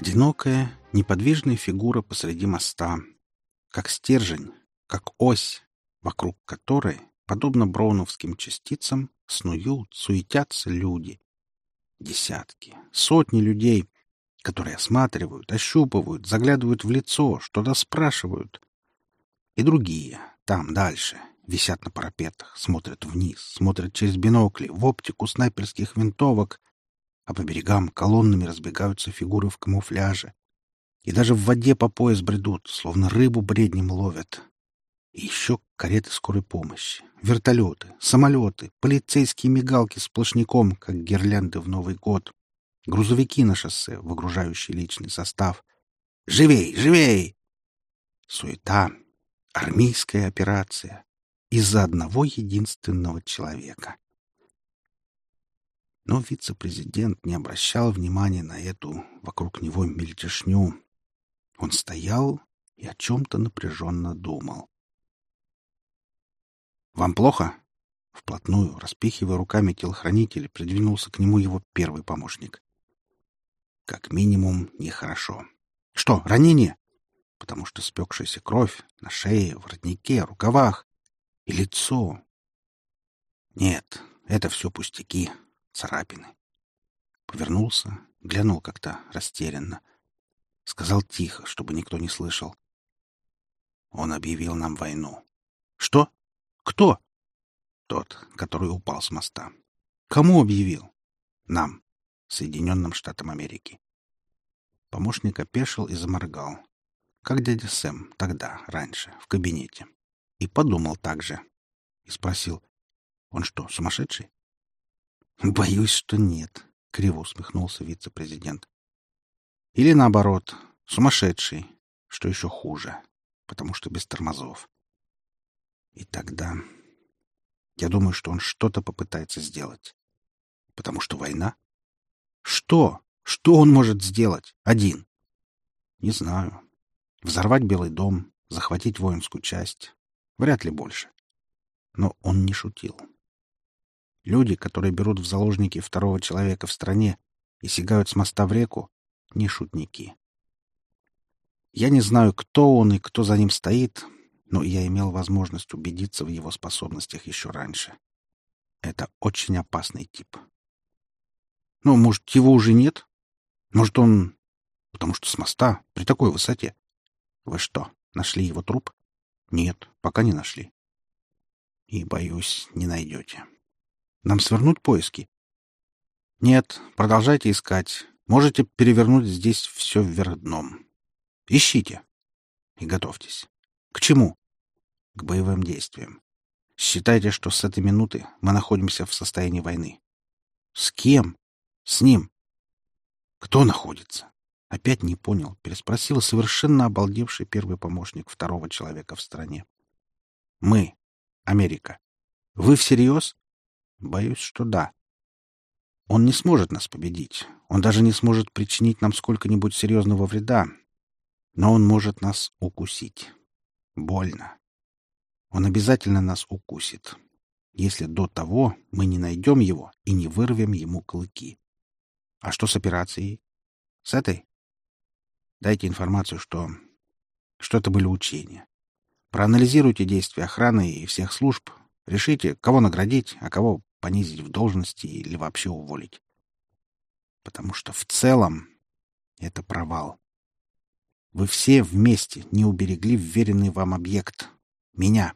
Одинокая, неподвижная фигура посреди моста, как стержень, как ось, вокруг которой, подобно броуновским частицам, снуют, суетятся люди. Десятки, сотни людей, которые осматривают, ощупывают, заглядывают в лицо, что-то спрашивают. И другие, там, дальше, висят на парапетах, смотрят вниз, смотрят через бинокли, в оптику снайперских винтовок, а по берегам колоннами разбегаются фигуры в камуфляже. И даже в воде по пояс бредут, словно рыбу бреднем ловят. И еще кареты скорой помощи, вертолеты, самолеты, полицейские мигалки сплошняком, как гирлянды в Новый год, грузовики на шоссе, выгружающие личный состав. «Живей! Живей!» Суета, армейская операция из-за одного единственного человека. Но вице-президент не обращал внимания на эту вокруг него мельтешню. Он стоял и о чем-то напряженно думал. «Вам плохо?» Вплотную, распихивая руками телохранителя, придвинулся к нему его первый помощник. «Как минимум, нехорошо. Что, ранение?» Потому что спекшаяся кровь на шее, воротнике, рукавах и лицо. Нет, это все пустяки, царапины. Повернулся, глянул как-то растерянно. Сказал тихо, чтобы никто не слышал. Он объявил нам войну. Что? Кто? Тот, который упал с моста. Кому объявил? Нам, Соединенным Штатам Америки. Помощник опешил и заморгал. Как дядя Сэм тогда, раньше, в кабинете. И подумал так же. И спросил, он что, сумасшедший? Боюсь, что нет, — криво усмехнулся вице-президент. Или наоборот, сумасшедший, что еще хуже, потому что без тормозов. И тогда... Я думаю, что он что-то попытается сделать. Потому что война? Что? Что он может сделать? Один? Не знаю. Взорвать Белый дом, захватить воинскую часть. Вряд ли больше. Но он не шутил. Люди, которые берут в заложники второго человека в стране и сигают с моста в реку, не шутники. Я не знаю, кто он и кто за ним стоит, но я имел возможность убедиться в его способностях еще раньше. Это очень опасный тип. Ну, может, его уже нет? Может, он... Потому что с моста, при такой высоте. Вы что, нашли его труп? Нет, пока не нашли. И, боюсь, не найдете. Нам свернуть поиски? Нет, продолжайте искать. Можете перевернуть здесь все вверх дном. Ищите. И готовьтесь. К чему? к боевым действиям. Считайте, что с этой минуты мы находимся в состоянии войны. С кем? С ним. Кто находится? Опять не понял, переспросил совершенно обалдевший первый помощник второго человека в стране. Мы. Америка. Вы всерьез? Боюсь, что да. Он не сможет нас победить. Он даже не сможет причинить нам сколько-нибудь серьезного вреда. Но он может нас укусить. Больно. Он обязательно нас укусит, если до того мы не найдем его и не вырвем ему клыки. А что с операцией? С этой? Дайте информацию, что... что это были учения. Проанализируйте действия охраны и всех служб. Решите, кого наградить, а кого понизить в должности или вообще уволить. Потому что в целом это провал. Вы все вместе не уберегли вверенный вам объект — меня.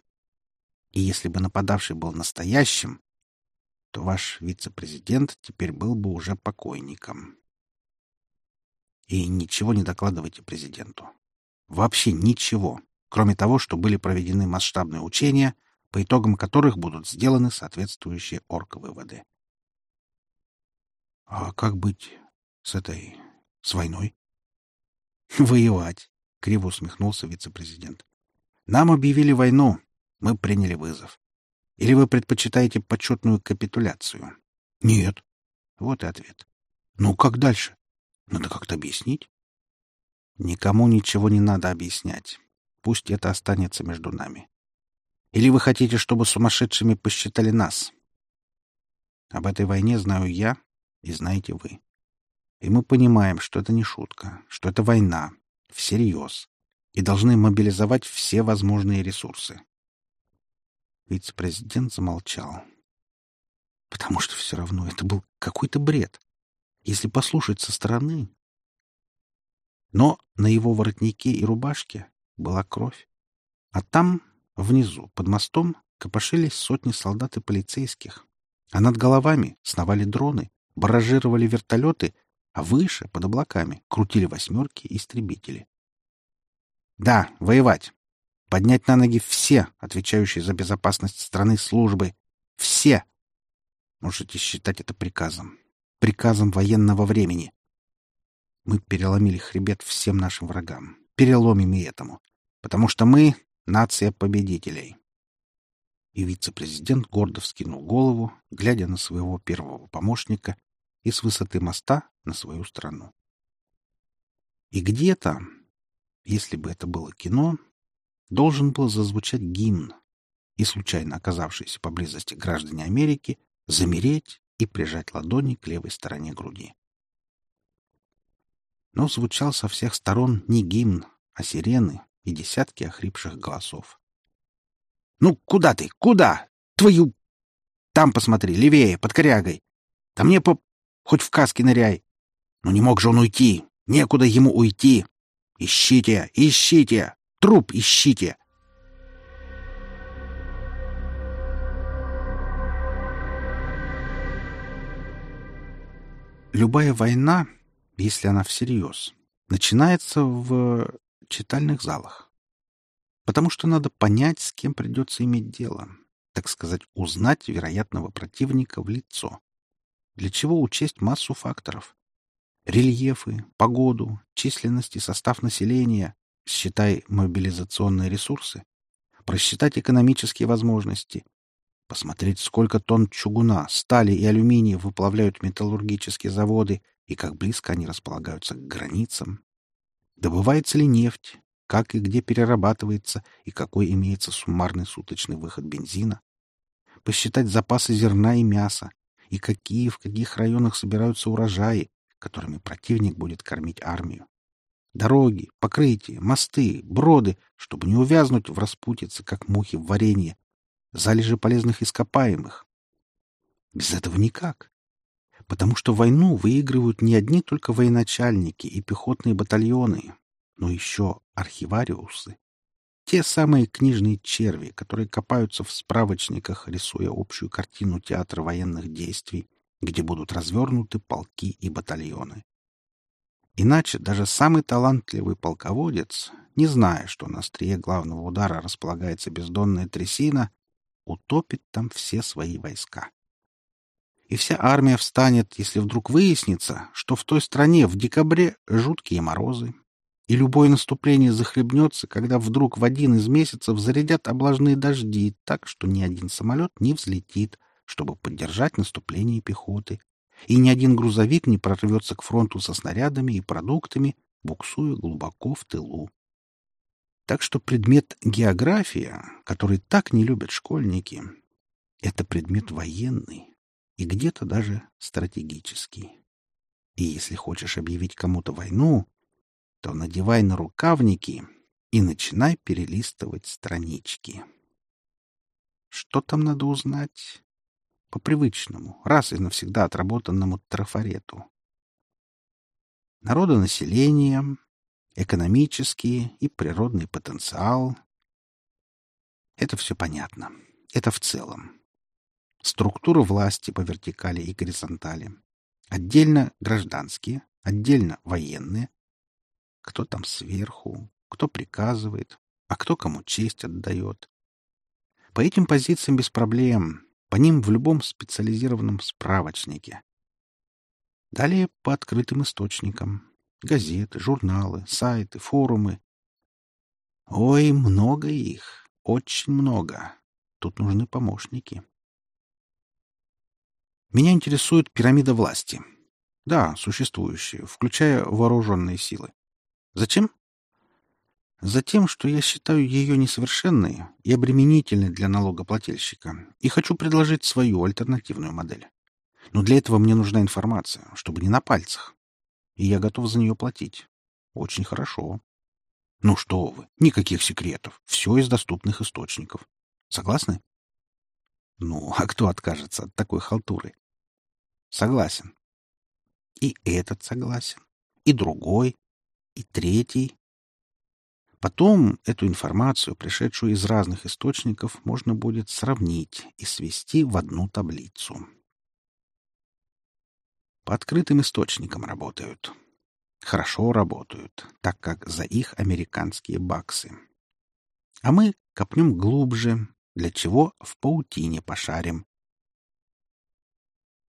И если бы нападавший был настоящим, то ваш вице-президент теперь был бы уже покойником. И ничего не докладывайте президенту. Вообще ничего, кроме того, что были проведены масштабные учения, по итогам которых будут сделаны соответствующие орг-выводы. А как быть с этой... с войной? Воевать, — криво усмехнулся вице-президент. Нам объявили войну, мы приняли вызов. Или вы предпочитаете почетную капитуляцию? Нет. Вот и ответ. Ну, как дальше? Надо как-то объяснить. Никому ничего не надо объяснять. Пусть это останется между нами. Или вы хотите, чтобы сумасшедшими посчитали нас? Об этой войне знаю я, и знаете вы. И мы понимаем, что это не шутка, что это война, всерьез, и должны мобилизовать все возможные ресурсы. Вице-президент замолчал. Потому что все равно это был какой-то бред. Если послушать со стороны... Но на его воротнике и рубашке была кровь. А там, внизу, под мостом, копошились сотни солдат и полицейских. А над головами сновали дроны, баражировали вертолеты, а выше, под облаками, крутили восьмерки истребители. Да, воевать. Поднять на ноги все, отвечающие за безопасность страны службы. Все. Можете считать это приказом. Приказом военного времени. Мы переломили хребет всем нашим врагам. Переломим и этому. Потому что мы — нация победителей. И вице-президент гордо вскинул голову, глядя на своего первого помощника и с высоты моста на свою страну. И где-то, если бы это было кино, должен был зазвучать гимн, и случайно оказавшиеся поблизости граждане Америки замереть и прижать ладони к левой стороне груди. Но звучал со всех сторон не гимн, а сирены и десятки охрипших голосов. «Ну, куда ты? Куда? Твою... Там посмотри, левее, под корягой. Да мне по... Хоть в каске ныряй. Но не мог же он уйти. Некуда ему уйти. Ищите, ищите. Труп ищите. Любая война, если она всерьез, начинается в читальных залах. Потому что надо понять, с кем придется иметь дело, так сказать, узнать вероятного противника в лицо. Для чего учесть массу факторов? Рельефы, погоду, численность и состав населения, считай мобилизационные ресурсы, просчитать экономические возможности, посмотреть, сколько тонн чугуна, стали и алюминия выплавляют металлургические заводы и как близко они располагаются к границам, добывается ли нефть, как и где перерабатывается и какой имеется суммарный суточный выход бензина, посчитать запасы зерна и мяса, и какие в каких районах собираются урожаи, которыми противник будет кормить армию. Дороги, покрытия, мосты, броды, чтобы не увязнуть в распутице, как мухи в варенье, залежи полезных ископаемых. Без этого никак. Потому что войну выигрывают не одни только военачальники и пехотные батальоны, но еще архивариусы. Те самые книжные черви, которые копаются в справочниках, рисуя общую картину театра военных действий, где будут развернуты полки и батальоны. Иначе даже самый талантливый полководец, не зная, что на острие главного удара располагается бездонная трясина, утопит там все свои войска. И вся армия встанет, если вдруг выяснится, что в той стране в декабре жуткие морозы, и любое наступление захлебнется, когда вдруг в один из месяцев зарядят облажные дожди так, что ни один самолет не взлетит, чтобы поддержать наступление пехоты, и ни один грузовик не прорвется к фронту со снарядами и продуктами, буксуя глубоко в тылу. Так что предмет география, который так не любят школьники, это предмет военный и где-то даже стратегический. И если хочешь объявить кому-то войну, то надевай на рукавники и начинай перелистывать странички. Что там надо узнать? По привычному, раз и навсегда отработанному трафарету. Народонаселение, экономический и природный потенциал. Это все понятно. Это в целом. Структура власти по вертикали и горизонтали. Отдельно гражданские, отдельно военные, кто там сверху, кто приказывает, а кто кому честь отдает. По этим позициям без проблем, по ним в любом специализированном справочнике. Далее по открытым источникам. Газеты, журналы, сайты, форумы. Ой, много их, очень много. Тут нужны помощники. Меня интересует пирамида власти. Да, существующая, включая вооруженные силы. Зачем? Затем, что я считаю ее несовершенной и обременительной для налогоплательщика, и хочу предложить свою альтернативную модель. Но для этого мне нужна информация, чтобы не на пальцах. и я готов за нее платить. Очень хорошо. Ну что вы, никаких секретов. Все из доступных источников. Согласны? Ну, а кто откажется от такой халтуры? Согласен. И этот согласен, и другой, и третий. Потом эту информацию, пришедшую из разных источников, можно будет сравнить и свести в одну таблицу. По открытым источникам работают. Хорошо работают, так как за их американские баксы. А мы копнем глубже, для чего в паутине пошарим.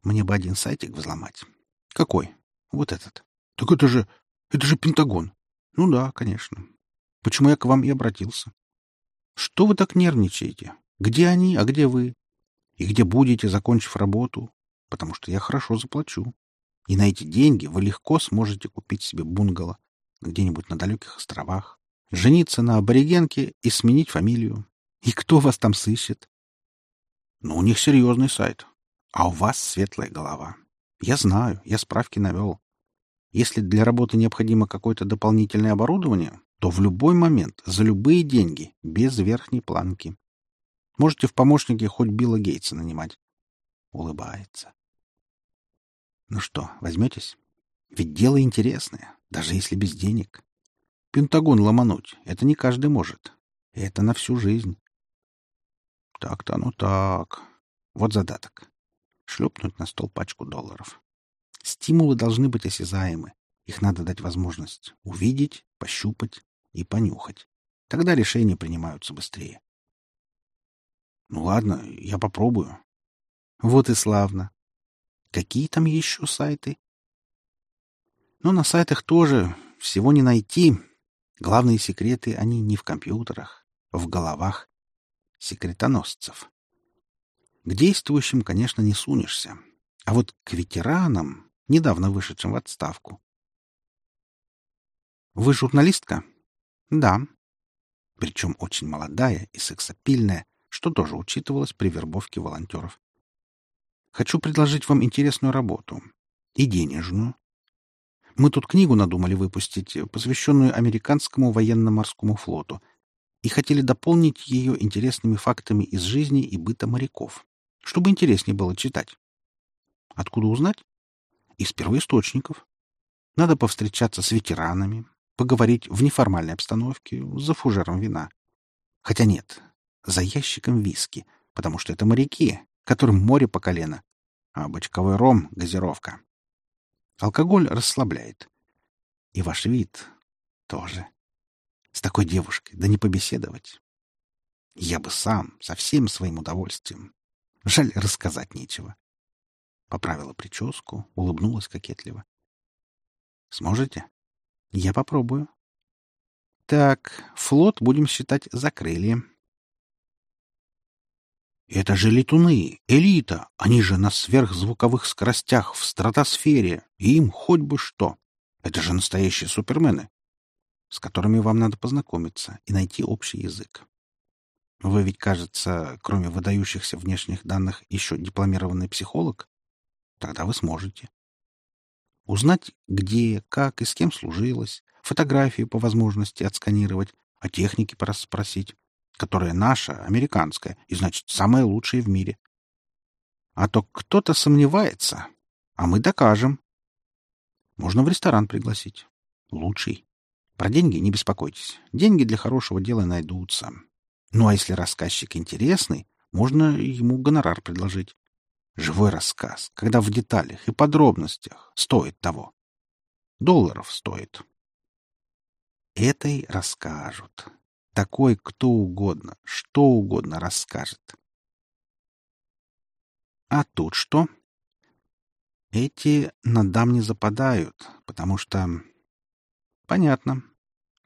Мне бы один сайтик взломать. Какой? Вот этот. Так это же... это же Пентагон. Ну да, конечно. Почему я к вам и обратился? Что вы так нервничаете? Где они, а где вы? И где будете, закончив работу? Потому что я хорошо заплачу. И на эти деньги вы легко сможете купить себе бунгало где-нибудь на далеких островах, жениться на аборигенке и сменить фамилию. И кто вас там сыщет? Ну, у них серьезный сайт. А у вас светлая голова. Я знаю, я справки навел. Если для работы необходимо какое-то дополнительное оборудование, то в любой момент, за любые деньги, без верхней планки. Можете в помощнике хоть Билла Гейтса нанимать. Улыбается. Ну что, возьметесь? Ведь дело интересное, даже если без денег. Пентагон ломануть — это не каждый может. Это на всю жизнь. Так-то оно так. Вот задаток. Шлепнуть на стол пачку долларов. Стимулы должны быть осязаемы. Их надо дать возможность увидеть, пощупать и понюхать. Тогда решения принимаются быстрее. Ну ладно, я попробую. Вот и славно. Какие там еще сайты? Ну, на сайтах тоже всего не найти. Главные секреты, они не в компьютерах, в головах секретоносцев. К действующим, конечно, не сунешься. А вот к ветеранам, недавно вышедшим в отставку. Вы журналистка? Да. Причем очень молодая и сексапильная, что тоже учитывалось при вербовке волонтеров. Хочу предложить вам интересную работу. И денежную. Мы тут книгу надумали выпустить, посвященную американскому военно-морскому флоту, и хотели дополнить ее интересными фактами из жизни и быта моряков, чтобы интереснее было читать. Откуда узнать? Из первоисточников. Надо повстречаться с ветеранами, поговорить в неформальной обстановке, за фужером вина. Хотя нет, за ящиком виски, потому что это моряки, которым море по колено, а бочковой ром — газировка. Алкоголь расслабляет. И ваш вид тоже. С такой девушкой, да не побеседовать. Я бы сам, со всем своим удовольствием. Жаль, рассказать нечего. Поправила прическу, улыбнулась кокетливо. Сможете? Я попробую. Так, флот будем считать закрыли. Это же летуны, элита. Они же на сверхзвуковых скоростях в стратосфере. И им хоть бы что. Это же настоящие супермены с которыми вам надо познакомиться и найти общий язык. Вы ведь, кажется, кроме выдающихся внешних данных, еще дипломированный психолог? Тогда вы сможете. Узнать, где, как и с кем служилось, фотографии по возможности отсканировать, о технике порасспросить, которая наша, американская, и, значит, самая лучшая в мире. А то кто-то сомневается, а мы докажем. Можно в ресторан пригласить. Лучший. Про деньги не беспокойтесь. Деньги для хорошего дела найдутся. Ну а если рассказчик интересный, можно ему гонорар предложить. Живой рассказ, когда в деталях и подробностях, стоит того. Долларов стоит. Этой расскажут. Такой кто угодно, что угодно расскажет. А тут что? Эти на дам не западают, потому что... Понятно.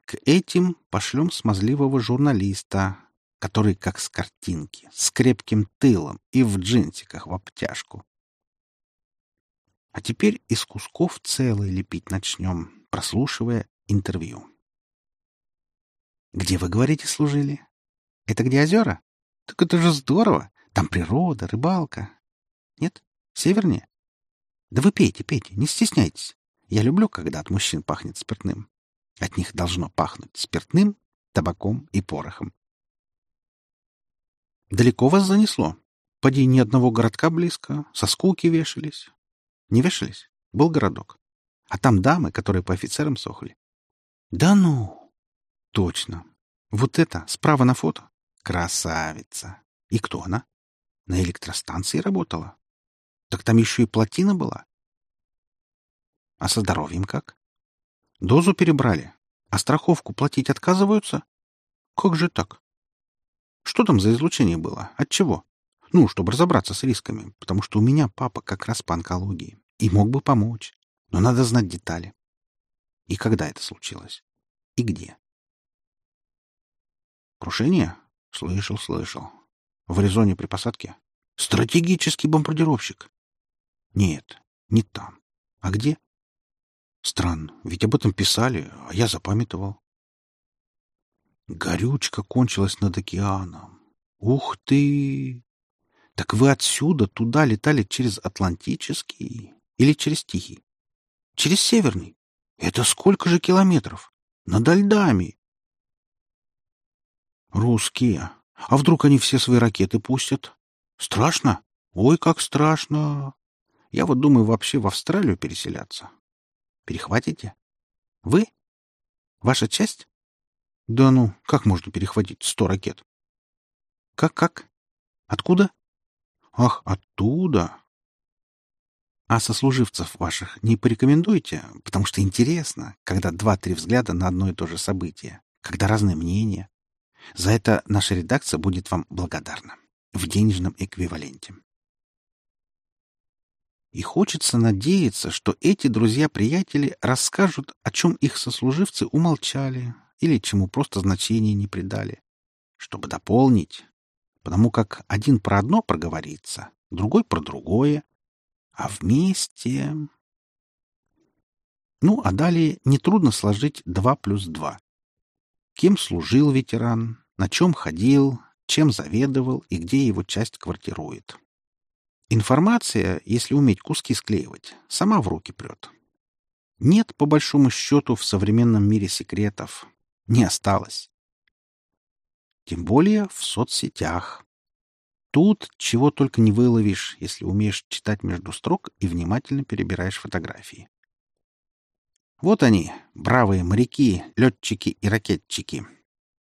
К этим пошлем смазливого журналиста, который как с картинки, с крепким тылом и в джинсиках в обтяжку. А теперь из кусков целый лепить начнем, прослушивая интервью. «Где, вы говорите, служили? Это где озера? Так это же здорово! Там природа, рыбалка. Нет? Севернее? Да вы пейте, пейте, не стесняйтесь. Я люблю, когда от мужчин пахнет спиртным. От них должно пахнуть спиртным, табаком и порохом. Далеко вас занесло? Поди ни одного городка близко, со скуки вешались. Не вешались? Был городок. А там дамы, которые по офицерам сохли. Да ну! Точно. Вот это, справа на фото. Красавица. И кто она? На электростанции работала. Так там еще и плотина была. А со здоровьем как? Дозу перебрали, а страховку платить отказываются? Как же так? Что там за излучение было? От чего? Ну, чтобы разобраться с рисками, потому что у меня папа как раз по онкологии и мог бы помочь. Но надо знать детали. И когда это случилось? И где? Крушение? Слышал, слышал. В Аризоне при посадке? Стратегический бомбардировщик. Нет, не там. А где? Странно, ведь об этом писали, а я запамятовал. Горючка кончилась над океаном. Ух ты! Так вы отсюда туда летали через Атлантический или через Тихий? Через Северный? Это сколько же километров? Над льдами. Русские. А вдруг они все свои ракеты пустят? Страшно? Ой, как страшно. Я вот думаю вообще в Австралию переселяться. Перехватите? Вы? Ваша часть? Да ну, как можно перехватить сто ракет? Как-как? Откуда? Ах, оттуда. А сослуживцев ваших не порекомендуете, потому что интересно, когда два-три взгляда на одно и то же событие, когда разные мнения. За это наша редакция будет вам благодарна в денежном эквиваленте. И хочется надеяться, что эти друзья-приятели расскажут, о чем их сослуживцы умолчали или чему просто значения не придали, чтобы дополнить, потому как один про одно проговорится, другой про другое, а вместе... Ну, а далее нетрудно сложить два плюс два. Кем служил ветеран, на чем ходил, чем заведовал и где его часть квартирует. Информация, если уметь куски склеивать, сама в руки прет. Нет, по большому счету, в современном мире секретов. Не осталось. Тем более в соцсетях. Тут чего только не выловишь, если умеешь читать между строк и внимательно перебираешь фотографии. Вот они, бравые моряки, летчики и ракетчики.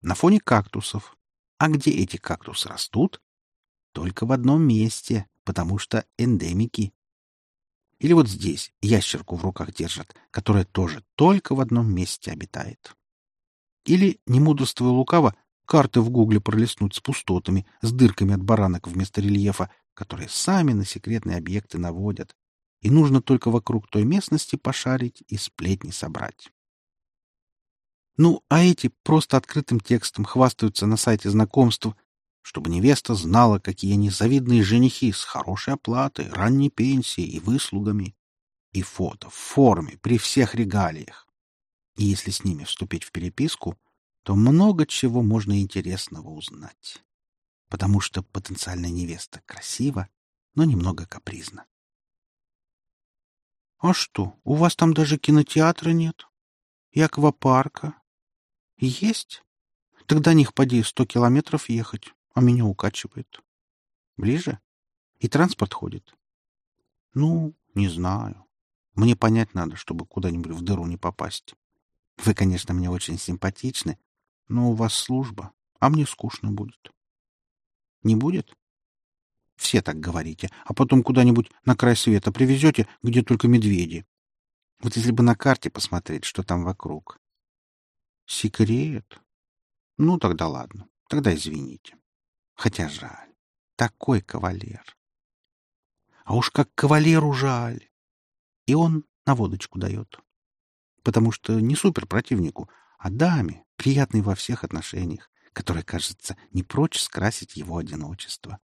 На фоне кактусов. А где эти кактусы растут? Только в одном месте, потому что эндемики. Или вот здесь ящерку в руках держат, которая тоже только в одном месте обитает. Или, не мудрствуя лукаво, карты в гугле пролистнуть с пустотами, с дырками от баранок вместо рельефа, которые сами на секретные объекты наводят. И нужно только вокруг той местности пошарить и сплетни собрать. Ну, а эти просто открытым текстом хвастаются на сайте знакомств, чтобы невеста знала, какие они завидные женихи с хорошей оплатой, ранней пенсией и выслугами. И фото в форме, при всех регалиях. И если с ними вступить в переписку, то много чего можно интересного узнать. Потому что потенциальная невеста красива, но немного капризна. — А что, у вас там даже кинотеатра нет? И аквапарка? Есть? Тогда них поди сто километров ехать а меня укачивает. Ближе? И транспорт ходит? Ну, не знаю. Мне понять надо, чтобы куда-нибудь в дыру не попасть. Вы, конечно, мне очень симпатичны, но у вас служба, а мне скучно будет. Не будет? Все так говорите, а потом куда-нибудь на край света привезете, где только медведи. Вот если бы на карте посмотреть, что там вокруг. Секрет? Ну, тогда ладно. Тогда извините. Хотя жаль. Такой кавалер. А уж как кавалеру жаль. И он на водочку дает. Потому что не супер противнику, а даме, приятной во всех отношениях, которая, кажется, не прочь скрасить его одиночество.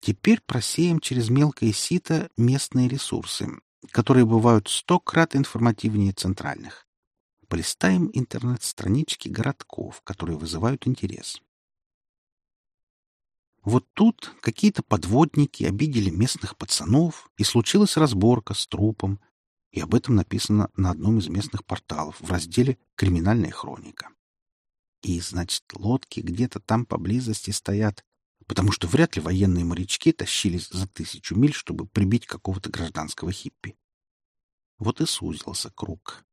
Теперь просеем через мелкое сито местные ресурсы, которые бывают сто крат информативнее центральных. Полистаем интернет-странички городков, которые вызывают интерес. Вот тут какие-то подводники обидели местных пацанов, и случилась разборка с трупом, И об этом написано на одном из местных порталов в разделе «Криминальная хроника». И, значит, лодки где-то там поблизости стоят, потому что вряд ли военные морячки тащились за тысячу миль, чтобы прибить какого-то гражданского хиппи. Вот и сузился круг.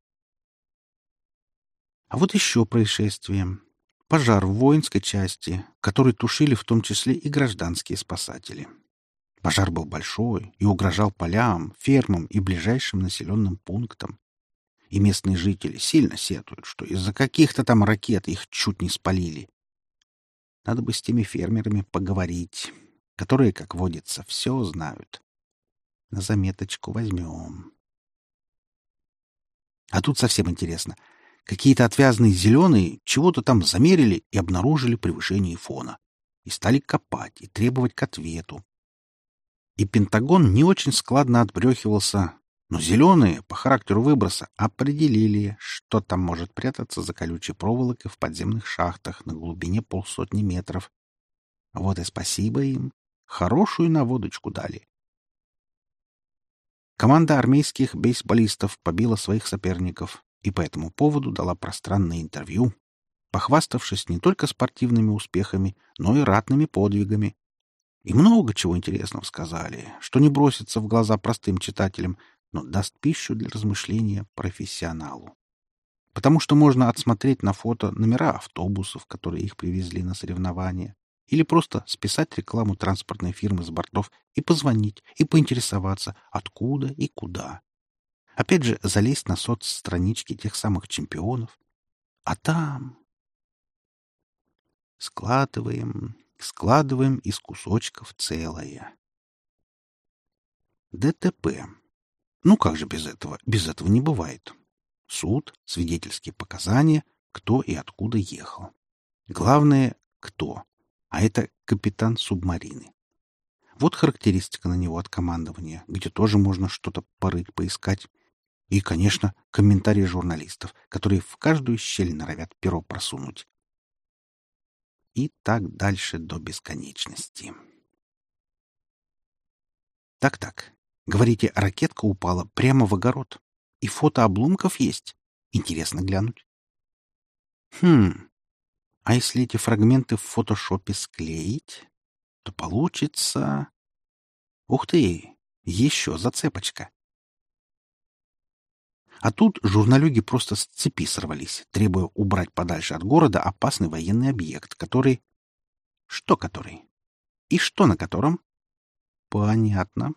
А вот еще происшествие. Пожар в воинской части, который тушили в том числе и гражданские спасатели. Пожар был большой и угрожал полям, фермам и ближайшим населенным пунктам. И местные жители сильно сетуют, что из-за каких-то там ракет их чуть не спалили. Надо бы с теми фермерами поговорить, которые, как водится, все знают. На заметочку возьмем. А тут совсем интересно — Какие-то отвязные зеленые чего-то там замерили и обнаружили превышение фона. И стали копать и требовать к ответу. И Пентагон не очень складно отбрехивался, но зеленые по характеру выброса определили, что там может прятаться за колючей проволокой в подземных шахтах на глубине полсотни метров. Вот и спасибо им. Хорошую наводочку дали. Команда армейских бейсболистов побила своих соперников, и по этому поводу дала пространное интервью, похваставшись не только спортивными успехами, но и ратными подвигами. И много чего интересного сказали, что не бросится в глаза простым читателям, но даст пищу для размышления профессионалу. Потому что можно отсмотреть на фото номера автобусов, которые их привезли на соревнования, или просто списать рекламу транспортной фирмы с бортов и позвонить, и поинтересоваться, откуда и куда. Опять же, залезть на соцстранички тех самых чемпионов. А там... Складываем, складываем из кусочков целое. ДТП. Ну как же без этого? Без этого не бывает. Суд, свидетельские показания, кто и откуда ехал. Главное — кто. А это капитан субмарины. Вот характеристика на него от командования, где тоже можно что-то порыть, поискать. И, конечно, комментарии журналистов, которые в каждую щель норовят перо просунуть. И так дальше до бесконечности. Так-так. Говорите, ракетка упала прямо в огород. И фото обломков есть. Интересно глянуть. Хм. А если эти фрагменты в фотошопе склеить, то получится... Ух ты! Еще зацепочка. А тут журналюги просто с цепи сорвались, требуя убрать подальше от города опасный военный объект, который... Что который? И что на котором? Понятно.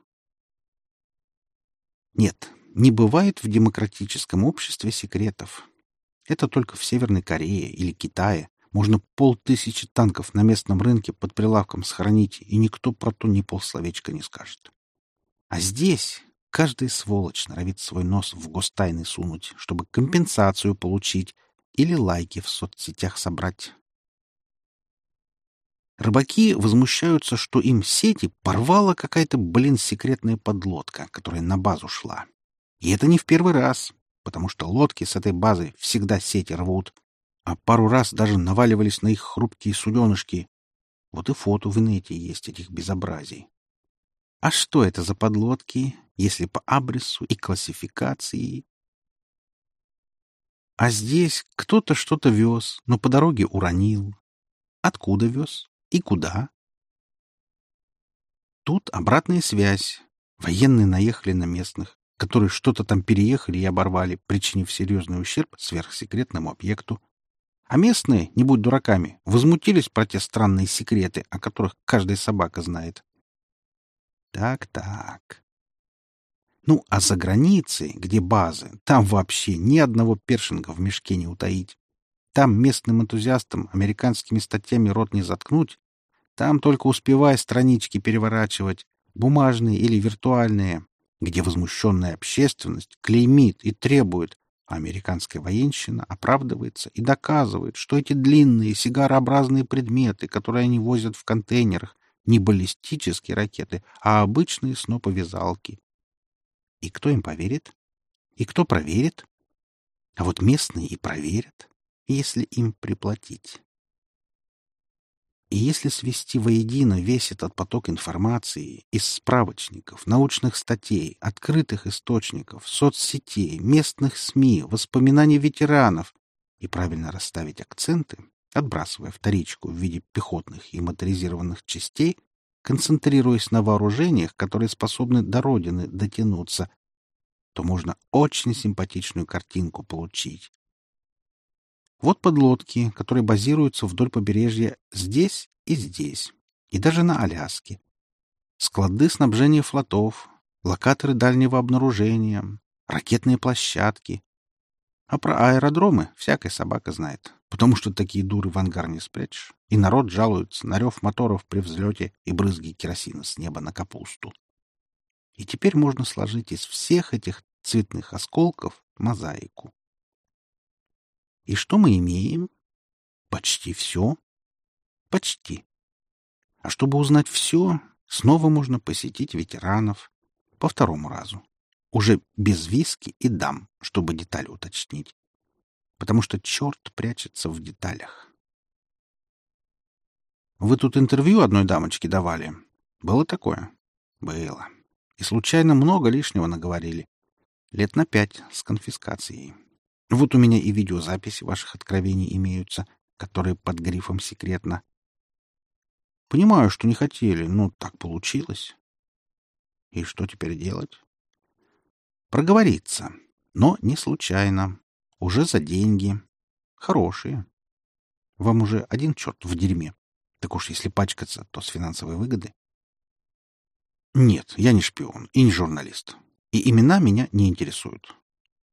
Нет, не бывает в демократическом обществе секретов. Это только в Северной Корее или Китае. Можно полтысячи танков на местном рынке под прилавком сохранить, и никто про то ни полсловечка не скажет. А здесь Каждый сволочь норовит свой нос в гостайны сунуть, чтобы компенсацию получить или лайки в соцсетях собрать. Рыбаки возмущаются, что им сети порвала какая-то, блин, секретная подлодка, которая на базу шла. И это не в первый раз, потому что лодки с этой базы всегда сети рвут, а пару раз даже наваливались на их хрупкие суденышки. Вот и фото в инете есть этих безобразий. А что это за подлодки, если по абрису и классификации? А здесь кто-то что-то вез, но по дороге уронил. Откуда вез и куда? Тут обратная связь. Военные наехали на местных, которые что-то там переехали и оборвали, причинив серьезный ущерб сверхсекретному объекту. А местные, не будь дураками, возмутились про те странные секреты, о которых каждая собака знает. Так-так. Ну, а за границей, где базы, там вообще ни одного першинга в мешке не утаить. Там местным энтузиастам американскими статьями рот не заткнуть. Там только успевай странички переворачивать, бумажные или виртуальные, где возмущенная общественность клеймит и требует, а американская военщина оправдывается и доказывает, что эти длинные сигарообразные предметы, которые они возят в контейнерах, не баллистические ракеты, а обычные сноповязалки. И кто им поверит? И кто проверит? А вот местные и проверят, если им приплатить. И если свести воедино весь этот поток информации из справочников, научных статей, открытых источников, соцсетей, местных СМИ, воспоминаний ветеранов и правильно расставить акценты, отбрасывая вторичку в виде пехотных и моторизированных частей, концентрируясь на вооружениях, которые способны до родины дотянуться, то можно очень симпатичную картинку получить. Вот подлодки, которые базируются вдоль побережья здесь и здесь, и даже на Аляске. Склады снабжения флотов, локаторы дальнего обнаружения, ракетные площадки. А про аэродромы всякая собака знает, потому что такие дуры в ангар не спрячешь, и народ жалуется на рев моторов при взлете и брызги керосина с неба на капусту. И теперь можно сложить из всех этих цветных осколков мозаику. И что мы имеем? Почти все. Почти. А чтобы узнать все, снова можно посетить ветеранов. По второму разу. Уже без виски и дам, чтобы детали уточнить. Потому что черт прячется в деталях. Вы тут интервью одной дамочке давали? Было такое? Было. И случайно много лишнего наговорили. Лет на пять с конфискацией. Вот у меня и видеозаписи ваших откровений имеются, которые под грифом «секретно». Понимаю, что не хотели, но так получилось. И что теперь делать? Проговориться, но не случайно. Уже за деньги. Хорошие. Вам уже один черт в дерьме. Так уж если пачкаться, то с финансовой выгоды. Нет, я не шпион и не журналист. И имена меня не интересуют.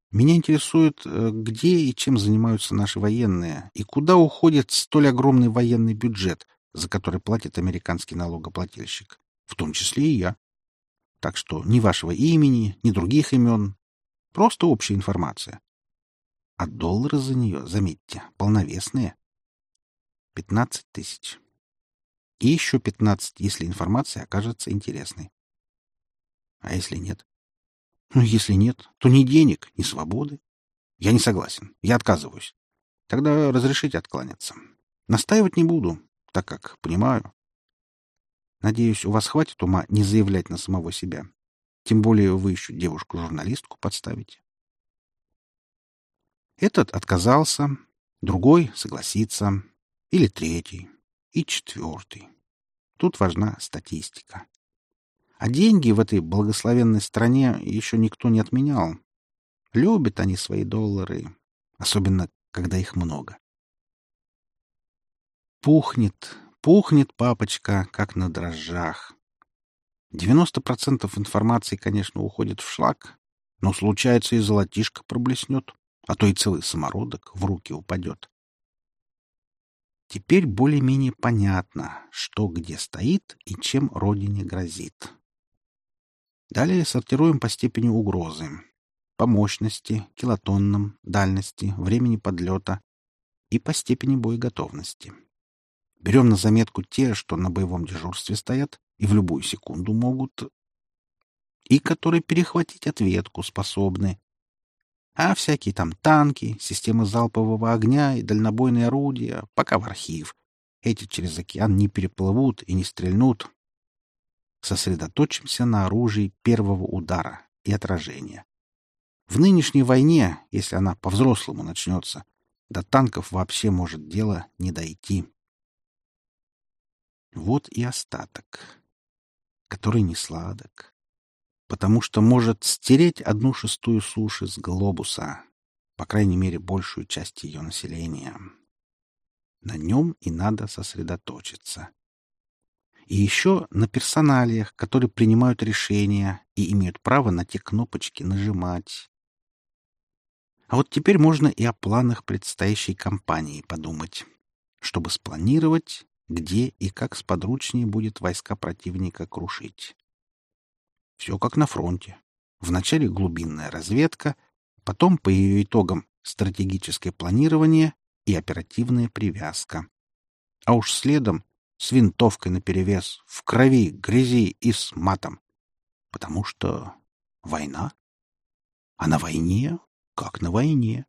Меня интересует, э, где и чем занимаются наши военные, и куда уходит столь огромный военный бюджет, за который платит американский налогоплательщик, в том числе и я. Так что ни вашего имени, ни других имен, просто общая информация. А доллары за нее, заметьте, полновесные. Пятнадцать тысяч. И еще пятнадцать, если информация окажется интересной. А если нет? Ну, если нет, то ни денег, ни свободы. Я не согласен. Я отказываюсь. Тогда разрешите откланяться. Настаивать не буду, так как понимаю. Надеюсь, у вас хватит ума не заявлять на самого себя. Тем более вы еще девушку-журналистку подставите. Этот отказался, другой согласится, или третий, и четвертый. Тут важна статистика. А деньги в этой благословенной стране еще никто не отменял. Любят они свои доллары, особенно когда их много. Пухнет, пухнет папочка, как на дрожжах. 90% информации, конечно, уходит в шлак, но случается и золотишко проблеснет, а то и целый самородок в руки упадет. Теперь более-менее понятно, что где стоит и чем родине грозит. Далее сортируем по степени угрозы. По мощности, килотоннам, дальности, времени подлета и по степени боеготовности. Берем на заметку те, что на боевом дежурстве стоят и в любую секунду могут, и которые перехватить ответку способны. А всякие там танки, системы залпового огня и дальнобойные орудия пока в архив. Эти через океан не переплывут и не стрельнут, сосредоточимся на оружии первого удара и отражения. В нынешней войне, если она по-взрослому начнется, до танков вообще может дело не дойти. Вот и остаток, который не сладок, потому что может стереть одну шестую суши с глобуса, по крайней мере, большую часть ее населения. На нем и надо сосредоточиться и еще на персоналиях, которые принимают решения и имеют право на те кнопочки нажимать. А вот теперь можно и о планах предстоящей кампании подумать, чтобы спланировать, где и как сподручнее будет войска противника крушить. Все как на фронте. Вначале глубинная разведка, потом по ее итогам стратегическое планирование и оперативная привязка. А уж следом с винтовкой наперевес, в крови, грязи и с матом. Потому что война. А на войне, как на войне.